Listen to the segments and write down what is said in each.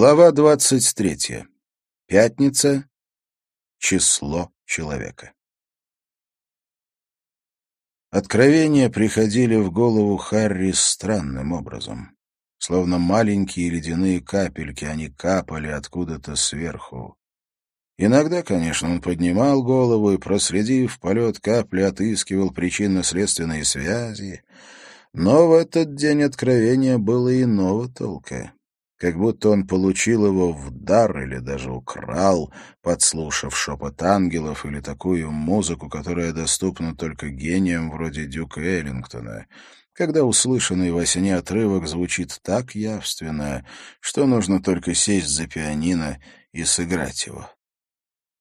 Глава двадцать третья. Пятница. Число человека. Откровения приходили в голову Харри странным образом. Словно маленькие ледяные капельки, они капали откуда-то сверху. Иногда, конечно, он поднимал голову и, проследив полет капли, отыскивал причинно-следственные связи. Но в этот день откровения было иного толка как будто он получил его в дар или даже украл, подслушав шепот ангелов или такую музыку, которая доступна только гениям вроде Дюка Эллингтона, когда услышанный во сне отрывок звучит так явственно, что нужно только сесть за пианино и сыграть его.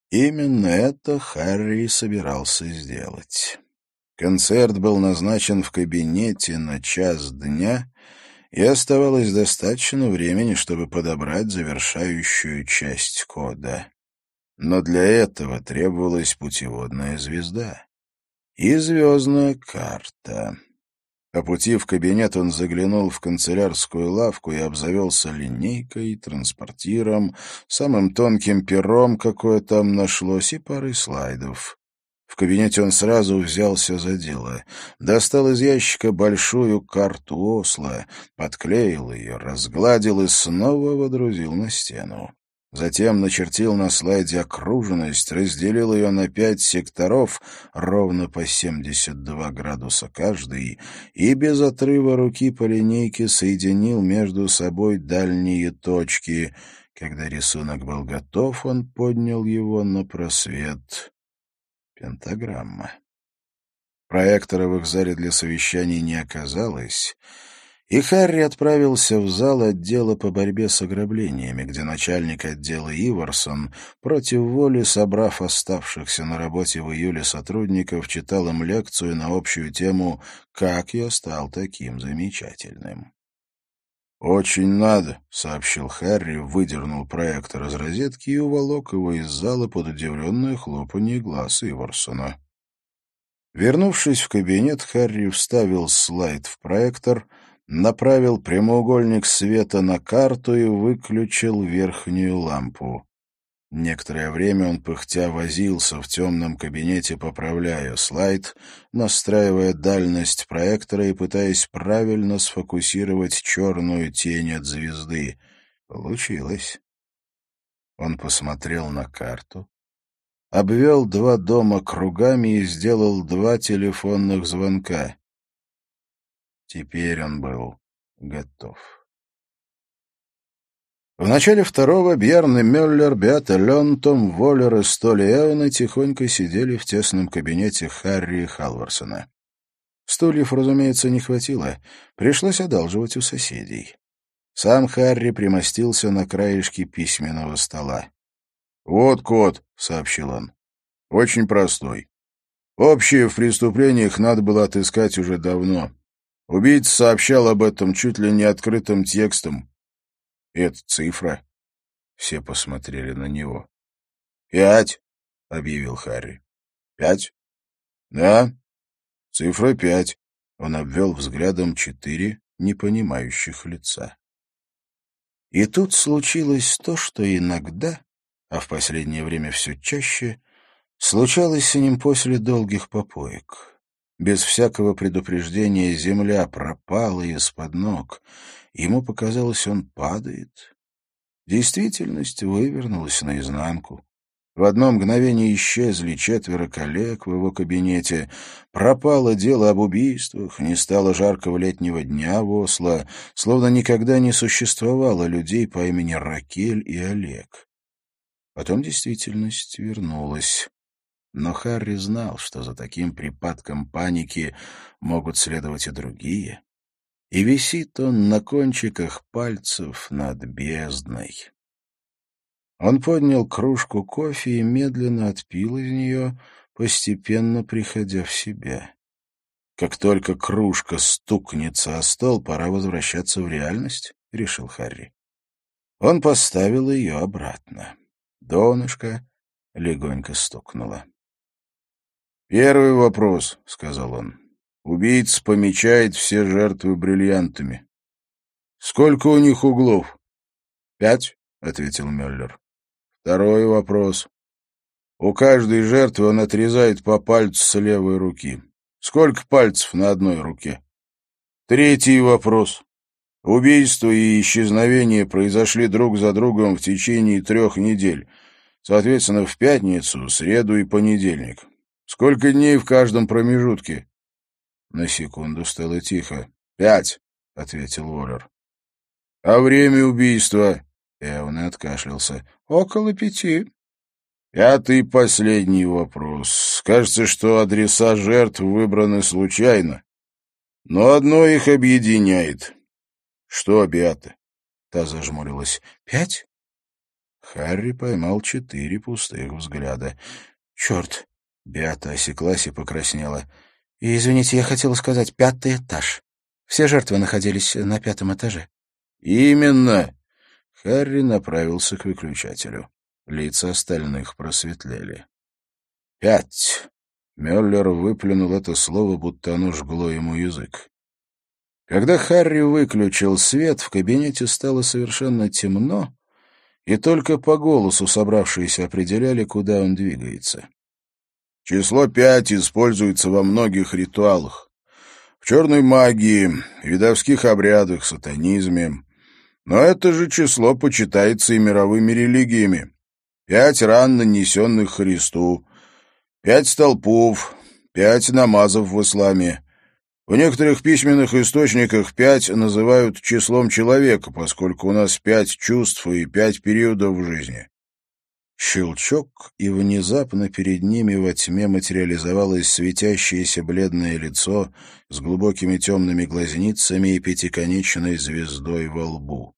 Именно это Харри собирался сделать. Концерт был назначен в кабинете на час дня — и оставалось достаточно времени, чтобы подобрать завершающую часть кода. Но для этого требовалась путеводная звезда и звездная карта. По пути в кабинет он заглянул в канцелярскую лавку и обзавелся линейкой, транспортиром, самым тонким пером, какое там нашлось, и парой слайдов. В кабинете он сразу взялся за дело. Достал из ящика большую карту Осло, подклеил ее, разгладил и снова водрузил на стену. Затем начертил на слайде окруженность, разделил ее на пять секторов, ровно по 72 градуса каждый, и без отрыва руки по линейке соединил между собой дальние точки. Когда рисунок был готов, он поднял его на просвет. Пентаграмма. Проектора в их зале для совещаний не оказалось, и Харри отправился в зал отдела по борьбе с ограблениями, где начальник отдела Иварсон, против воли собрав оставшихся на работе в июле сотрудников, читал им лекцию на общую тему «Как я стал таким замечательным». «Очень надо», — сообщил Харри, выдернул проектор из розетки и уволок его из зала под удивленное хлопанье глаз Иварсона. Вернувшись в кабинет, Харри вставил слайд в проектор, направил прямоугольник света на карту и выключил верхнюю лампу. Некоторое время он пыхтя возился в темном кабинете, поправляя слайд, настраивая дальность проектора и пытаясь правильно сфокусировать черную тень от звезды. Получилось. Он посмотрел на карту, обвел два дома кругами и сделал два телефонных звонка. Теперь он был готов. В начале второго Бьерн и Мюллер, Беата Лен, Том Воллер и Столи Эвана тихонько сидели в тесном кабинете Харри Халварсона. Стульев, разумеется, не хватило. Пришлось одалживать у соседей. Сам Харри примостился на краешке письменного стола. «Вот код», — сообщил он. «Очень простой. Общее в преступлениях надо было отыскать уже давно. Убийца сообщал об этом чуть ли не открытым текстом, это цифра. Все посмотрели на него. «Пять», — объявил Харри. «Пять?» «Да, цифра пять». Он обвел взглядом четыре непонимающих лица. И тут случилось то, что иногда, а в последнее время все чаще, случалось с ним после долгих попоек. Без всякого предупреждения земля пропала из-под ног, Ему показалось, он падает. Действительность вывернулась наизнанку. В одно мгновение исчезли четверо коллег в его кабинете. Пропало дело об убийствах, не стало жаркого летнего дня в Осло, словно никогда не существовало людей по имени Ракель и Олег. Потом действительность вернулась. Но Харри знал, что за таким припадком паники могут следовать и другие и висит он на кончиках пальцев над бездной. Он поднял кружку кофе и медленно отпил из нее, постепенно приходя в себя. Как только кружка стукнется о стол, пора возвращаться в реальность, — решил Харри. Он поставил ее обратно. Донышко легонько стукнуло. «Первый вопрос», — сказал он. Убийца помечает все жертвы бриллиантами. Сколько у них углов? Пять? — ответил Мюллер. Второй вопрос. У каждой жертвы он отрезает по пальцу с левой руки. Сколько пальцев на одной руке? Третий вопрос. Убийство и исчезновение произошли друг за другом в течение трех недель, соответственно, в пятницу, среду и понедельник. Сколько дней в каждом промежутке? На секунду стало тихо. «Пять», — ответил Уоллер. «А время убийства?» Эван откашлялся. «Около пяти». Пятый и последний вопрос. Кажется, что адреса жертв выбраны случайно. Но одно их объединяет. Что, Беата? Та зажмурилась. Пять? Харри поймал четыре пустых взгляда. Черт! Беата осеклась и покраснела. И, извините, я хотела сказать пятый этаж. Все жертвы находились на пятом этаже. Именно. Харри направился к выключателю. Лица остальных просветлели. «Пять!» Мюллер выплюнул это слово, будто оно жгло ему язык. Когда Харри выключил свет, в кабинете стало совершенно темно, и только по голосу собравшиеся определяли, куда он двигается. Число пять используется во многих ритуалах. В черной магии, видовских обрядах, сатанизме. Но это же число почитается и мировыми религиями пять ран, нанесенных Христу, пять столпов, пять намазов в исламе. В некоторых письменных источниках пять называют числом человека, поскольку у нас пять чувств и пять периодов в жизни. Щелчок, и внезапно перед ними во тьме материализовалось светящееся бледное лицо с глубокими темными глазницами и пятиконечной звездой во лбу.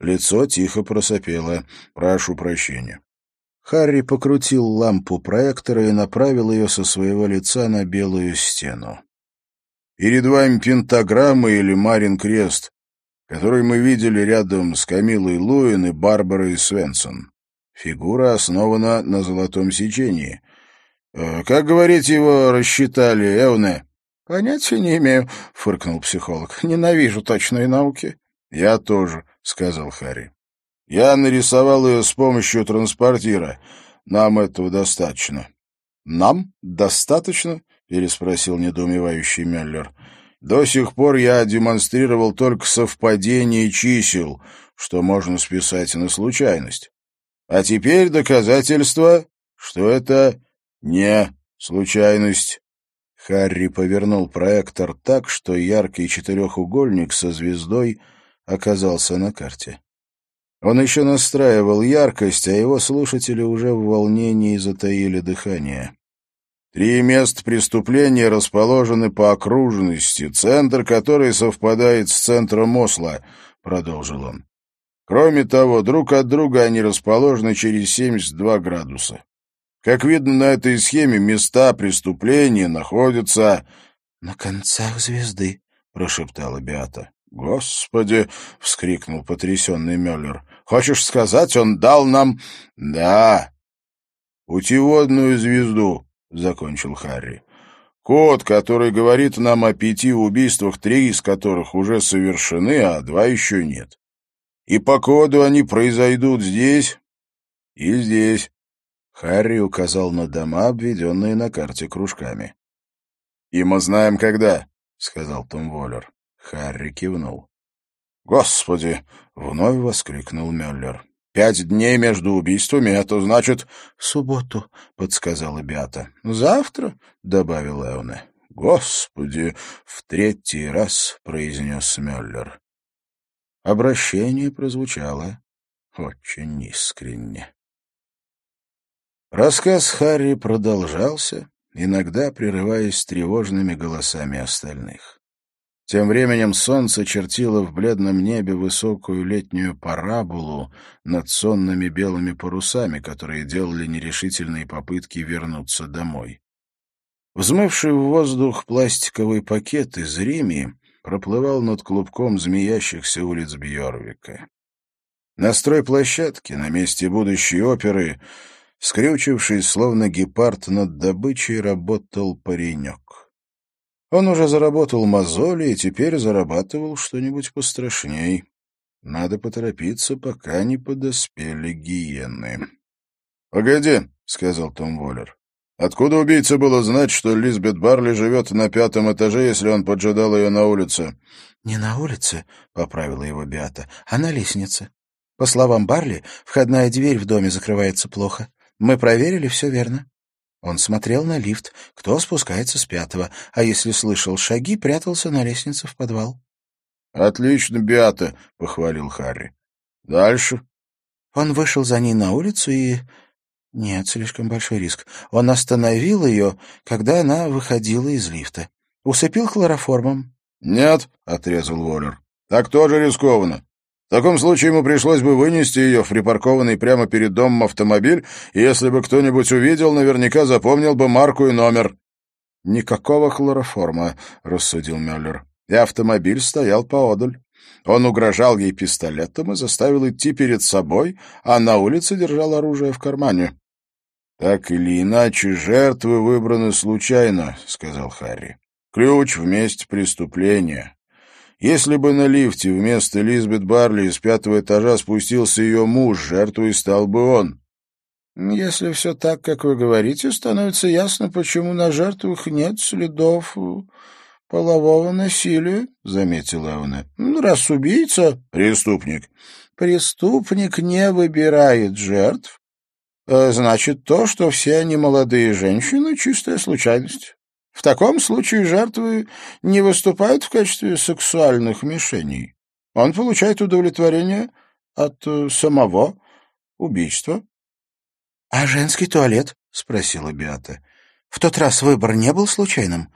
Лицо тихо просопело. «Прошу прощения». Харри покрутил лампу проектора и направил ее со своего лица на белую стену. «Перед вами пентаграмма или Марин Крест, который мы видели рядом с Камилой Луин и Барбарой Свенсон. Фигура основана на золотом сечении. Э, как, говорите, его рассчитали, Эвне?» «Понятия не имею», — фыркнул психолог. «Ненавижу точные науки». «Я тоже», — сказал Харри. Я нарисовал ее с помощью транспортира. Нам этого достаточно. — Нам достаточно? — переспросил недоумевающий Меллер. — До сих пор я демонстрировал только совпадение чисел, что можно списать на случайность. А теперь доказательство, что это не случайность. Харри повернул проектор так, что яркий четырехугольник со звездой оказался на карте. Он еще настраивал яркость, а его слушатели уже в волнении затаили дыхание. Три места преступления расположены по окружности, центр которой совпадает с центром Осла, — продолжил он. Кроме того, друг от друга они расположены через 72 градуса. Как видно на этой схеме, места преступления находятся... — На концах звезды, — прошептала Беата. «Господи!» — вскрикнул потрясенный Мюллер. «Хочешь сказать, он дал нам...» «Да, путеводную звезду», — закончил Харри. «Код, который говорит нам о пяти убийствах, три из которых уже совершены, а два еще нет. И по коду они произойдут здесь и здесь». Харри указал на дома, обведенные на карте кружками. «И мы знаем, когда», — сказал Том Воллер. Харри кивнул. «Господи!» — вновь воскликнул Мюллер. «Пять дней между убийствами — это значит...» «В субботу», — подсказала Беата. «Завтра?» — добавил Эоне. «Господи!» — в третий раз произнес Мюллер. Обращение прозвучало очень искренне. Рассказ Харри продолжался, иногда прерываясь тревожными голосами остальных. Тем временем солнце чертило в бледном небе высокую летнюю параболу над сонными белыми парусами, которые делали нерешительные попытки вернуться домой. Взмывший в воздух пластиковый пакет из Рими проплывал над клубком змеящихся улиц Бьорвика. На стройплощадке, на месте будущей оперы, скрючившись, словно гепард над добычей, работал паренек. Он уже заработал мозоли и теперь зарабатывал что-нибудь пострашней. Надо поторопиться, пока не подоспели гиены. — Погоди, — сказал Том Воллер. — Откуда убийце было знать, что Лизбет Барли живет на пятом этаже, если он поджидал ее на улице? — Не на улице, — поправила его Беата, — а на лестнице. По словам Барли, входная дверь в доме закрывается плохо. Мы проверили, все верно. Он смотрел на лифт, кто спускается с пятого, а если слышал шаги, прятался на лестнице в подвал. — Отлично, Беата, — похвалил Харри. — Дальше? Он вышел за ней на улицу и... Нет, слишком большой риск. Он остановил ее, когда она выходила из лифта. Усыпил хлороформом. — Нет, — отрезал Уоллер. — Так тоже рискованно. В таком случае ему пришлось бы вынести ее в припаркованный прямо перед домом автомобиль, и если бы кто-нибудь увидел, наверняка запомнил бы марку и номер. «Никакого хлороформа», — рассудил Мюллер. И автомобиль стоял поодаль. Он угрожал ей пистолетом и заставил идти перед собой, а на улице держал оружие в кармане. «Так или иначе, жертвы выбраны случайно», — сказал Харри. «Ключ в месте преступления. Если бы на лифте вместо Лизбет Барли из пятого этажа спустился ее муж, жертвой стал бы он. «Если все так, как вы говорите, становится ясно, почему на жертвах нет следов полового насилия», — заметила она. «Ну, раз убийца...» «Преступник». «Преступник не выбирает жертв. Э, значит, то, что все они молодые женщины, — чистая случайность». В таком случае жертвы не выступают в качестве сексуальных мишеней. Он получает удовлетворение от э, самого убийства. — А женский туалет? — спросила Беата. — В тот раз выбор не был случайным?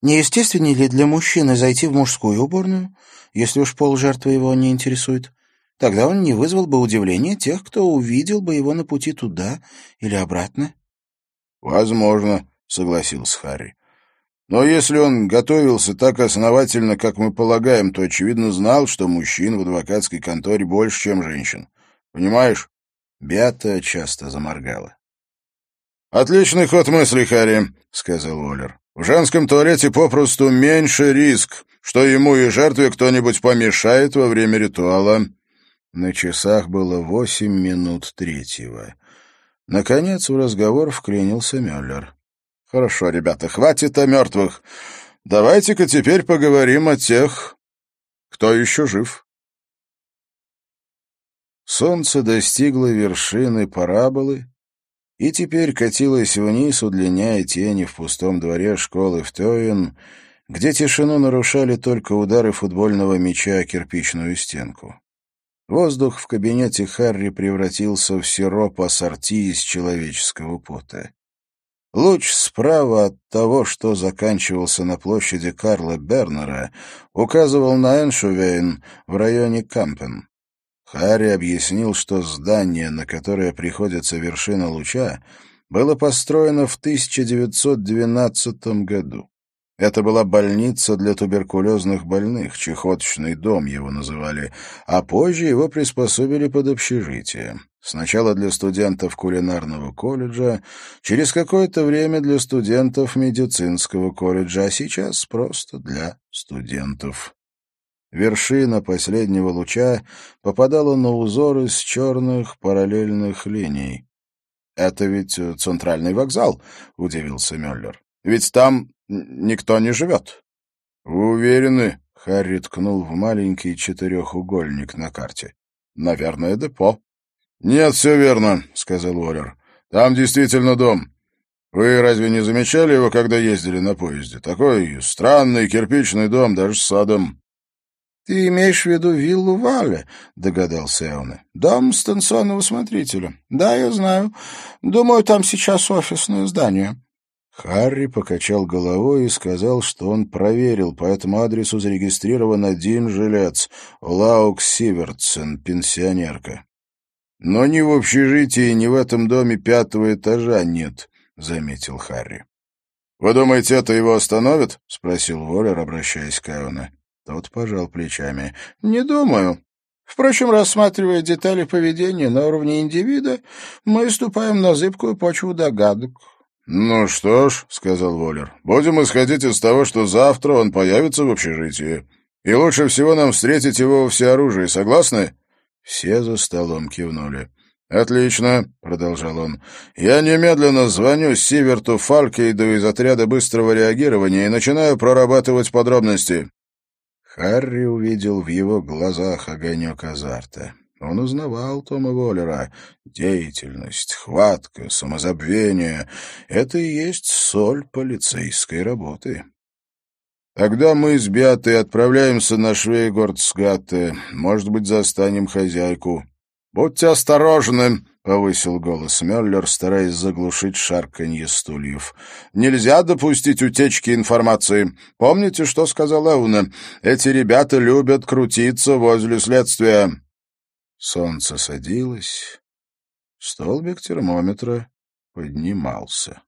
Не естественнее ли для мужчины зайти в мужскую уборную, если уж пол жертвы его не интересует? Тогда он не вызвал бы удивления тех, кто увидел бы его на пути туда или обратно. — Возможно, — согласился Харри. Но если он готовился так основательно, как мы полагаем, то, очевидно, знал, что мужчин в адвокатской конторе больше, чем женщин. Понимаешь? Беата часто заморгала. «Отличный ход мысли, Харри», — сказал Уоллер. «В женском туалете попросту меньше риск, что ему и жертве кто-нибудь помешает во время ритуала». На часах было восемь минут третьего. Наконец в разговор вклинился Мюллер. Хорошо, ребята, хватит о мертвых. Давайте-ка теперь поговорим о тех, кто еще жив. Солнце достигло вершины параболы и теперь катилось вниз, удлиняя тени в пустом дворе школы в Тойен, где тишину нарушали только удары футбольного мяча о кирпичную стенку. Воздух в кабинете Харри превратился в сироп ассорти из человеческого пота. Луч справа от того, что заканчивался на площади Карла Бернера, указывал на Эншувейн в районе Кампен. Харри объяснил, что здание, на которое приходится вершина луча, было построено в 1912 году. Это была больница для туберкулезных больных, чехоточный дом его называли, а позже его приспособили под общежитие. Сначала для студентов кулинарного колледжа, через какое-то время для студентов медицинского колледжа, а сейчас просто для студентов. Вершина последнего луча попадала на узор из черных параллельных линий. «Это ведь центральный вокзал», — удивился Мюллер. «Ведь там никто не живет». «Вы уверены?» — Харри ткнул в маленький четырехугольник на карте. «Наверное, депо». «Нет, все верно», — сказал Уоллер. «Там действительно дом. Вы разве не замечали его, когда ездили на поезде? Такой странный кирпичный дом, даже с садом». «Ты имеешь в виду виллу Вале?» — догадался Эвне. «Дом станционного смотрителя. Да, я знаю. Думаю, там сейчас офисное здание». Харри покачал головой и сказал, что он проверил, по этому адресу зарегистрирован один жилец — Лаук Сивертсен, пенсионерка. «Но ни в общежитии, ни в этом доме пятого этажа нет», — заметил Харри. «Вы думаете, это его остановит?» — спросил Воллер, обращаясь к Эоне. Тот пожал плечами. «Не думаю. Впрочем, рассматривая детали поведения на уровне индивида, мы ступаем на зыбкую почву догадок». «Ну что ж», — сказал Воллер, — «будем исходить из того, что завтра он появится в общежитии. И лучше всего нам встретить его во всеоружии. Согласны?» Все за столом кивнули. «Отлично», — продолжал он. «Я немедленно звоню Сиверту Фалькейду из отряда быстрого реагирования и начинаю прорабатывать подробности». Харри увидел в его глазах огонек азарта. Он узнавал Тома Воллера. Деятельность, хватка, самозабвение — это и есть соль полицейской работы. Тогда мы с Беатой отправляемся на Швейгордсгатте. Может быть, застанем хозяйку. «Будьте осторожны!» — повысил голос Мюллер, стараясь заглушить шарканье стульев. «Нельзя допустить утечки информации. Помните, что сказал Эуна? Эти ребята любят крутиться возле следствия». Солнце садилось, столбик термометра поднимался.